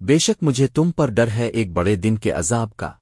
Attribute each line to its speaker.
Speaker 1: بے شک مجھے تم پر ڈر ہے ایک بڑے دن کے عذاب کا۔